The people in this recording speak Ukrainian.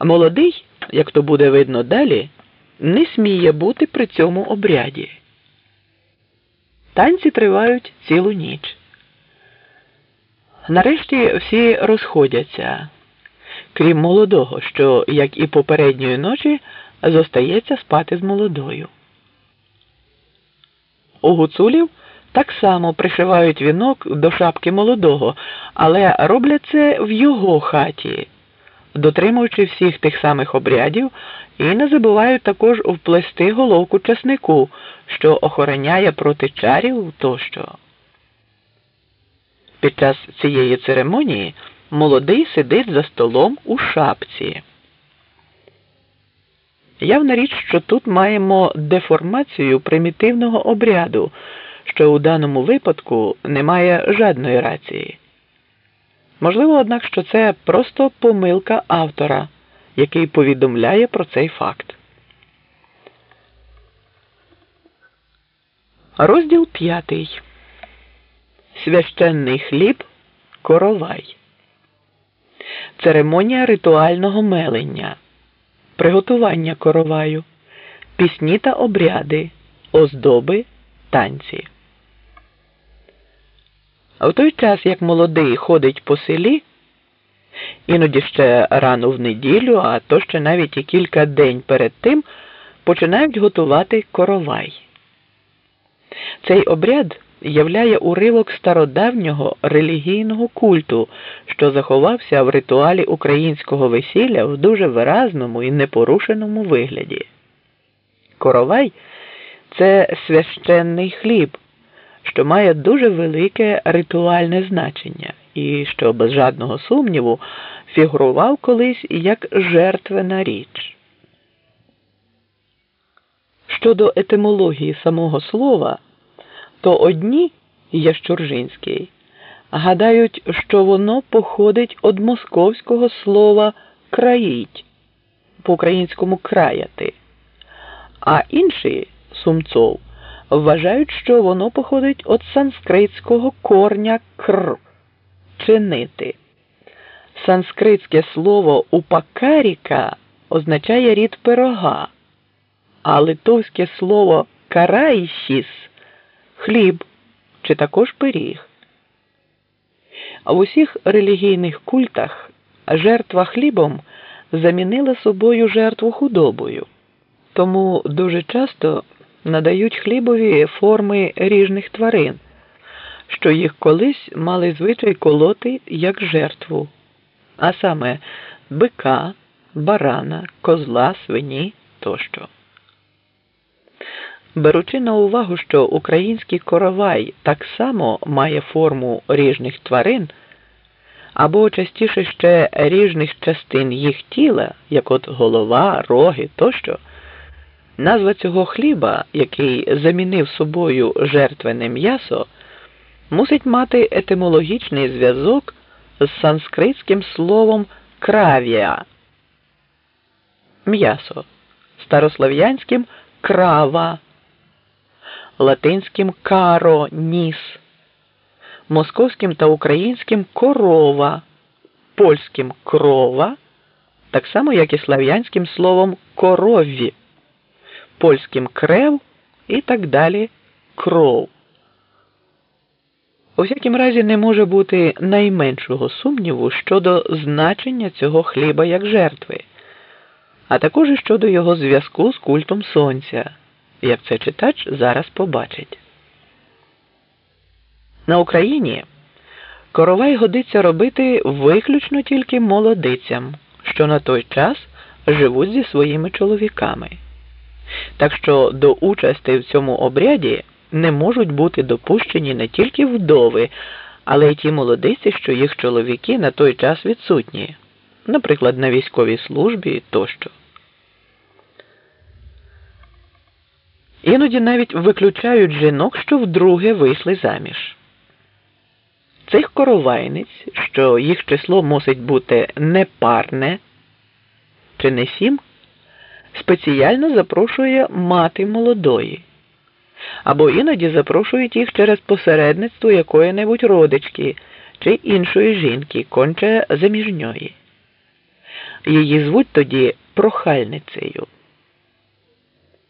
А молодий, як то буде видно далі, не сміє бути при цьому обряді. Танці тривають цілу ніч. Нарешті всі розходяться, крім молодого, що, як і попередньої ночі, зостається спати з молодою. У гуцулів так само пришивають вінок до шапки молодого, але роблять це в його хаті, дотримуючи всіх тих самих обрядів, і не забувають також вплести головку часнику, що охороняє проти чарів тощо. Під час цієї церемонії молодий сидить за столом у шапці. Явна річ, що тут маємо деформацію примітивного обряду, що у даному випадку немає жадної рації. Можливо, однак, що це просто помилка автора, який повідомляє про цей факт. Розділ п'ятий. Священний хліб коровай. Церемонія ритуального мелення. Приготування короваю. Пісні та обряди. Оздоби танці. А в той час, як молодий ходить по селі, іноді ще рано в неділю, а то ще навіть і кілька день перед тим починають готувати коровай. Цей обряд являє уривок стародавнього релігійного культу, що заховався в ритуалі українського весілля в дуже виразному і непорушеному вигляді. Коровай це священний хліб, що має дуже велике ритуальне значення і що без жадного сумніву фігурував колись як жертвена річ. Щодо етимології самого слова, то одні Ящуржинський гадають, що воно походить від московського слова країть по українському краяти, а інші сумцов вважають, що воно походить від санскритського корня кр чинити. Санскритське слово упакаріка означає рід пирога, а литовське слово карайшіс хліб чи також пиріг. А в усіх релігійних культах жертва хлібом замінила собою жертву худобою, тому дуже часто надають хлібові форми ріжних тварин, що їх колись мали звичай колоти як жертву, а саме бика, барана, козла, свині тощо. Беручи на увагу, що український коровай так само має форму ріжних тварин, або частіше ще ріжних частин їх тіла, як от голова, роги тощо, назва цього хліба, який замінив собою жертвене м'ясо, мусить мати етимологічний зв'язок з санскритським словом кравія м'ясо, старослов'янським крава латинським каро ніс, московським та українським корова, польським крова, так само, як і слав'янським словом корові, польським крев і так далі кров. У всякім разі не може бути найменшого сумніву щодо значення цього хліба як жертви, а також щодо його зв'язку з культом сонця як це читач зараз побачить. На Україні коровай годиться робити виключно тільки молодицям, що на той час живуть зі своїми чоловіками. Так що до участі в цьому обряді не можуть бути допущені не тільки вдови, але й ті молодиці, що їх чоловіки на той час відсутні, наприклад, на військовій службі тощо. Іноді навіть виключають жінок, що вдруге вийшли заміж. Цих коровайниць, що їх число мусить бути непарне чи не сім, спеціально запрошує мати молодої, або іноді запрошують їх через посередництво якої-небудь родички чи іншої жінки, конче заміжньої. Її звуть тоді прохальницею.